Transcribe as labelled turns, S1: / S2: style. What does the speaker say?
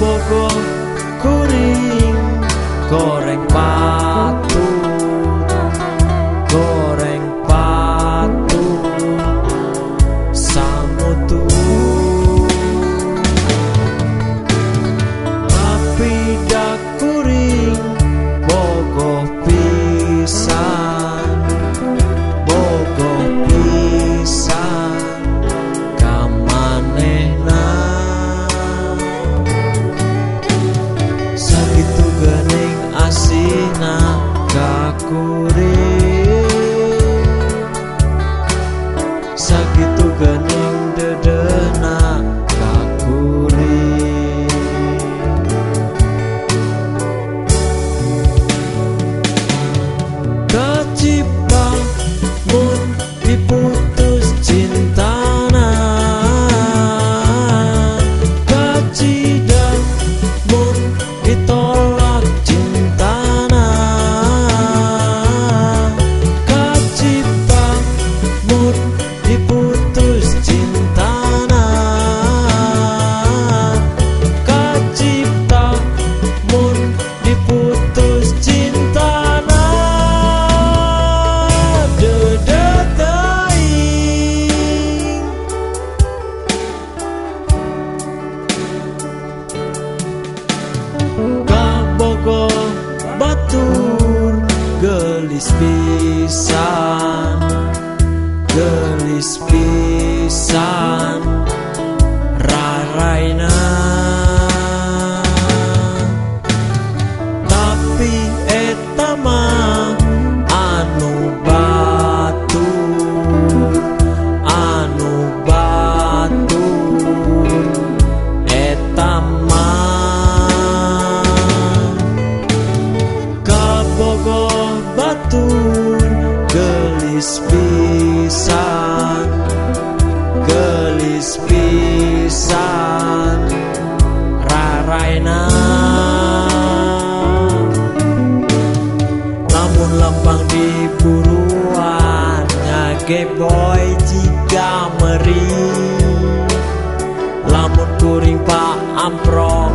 S1: Poco kuning goreng score. Gelis pisan Gelis pisan Raraina gelis pisan gelis pisan raraina. Lamun lempang di buruan ngage boy jika meri. Lamun kuring pak amprok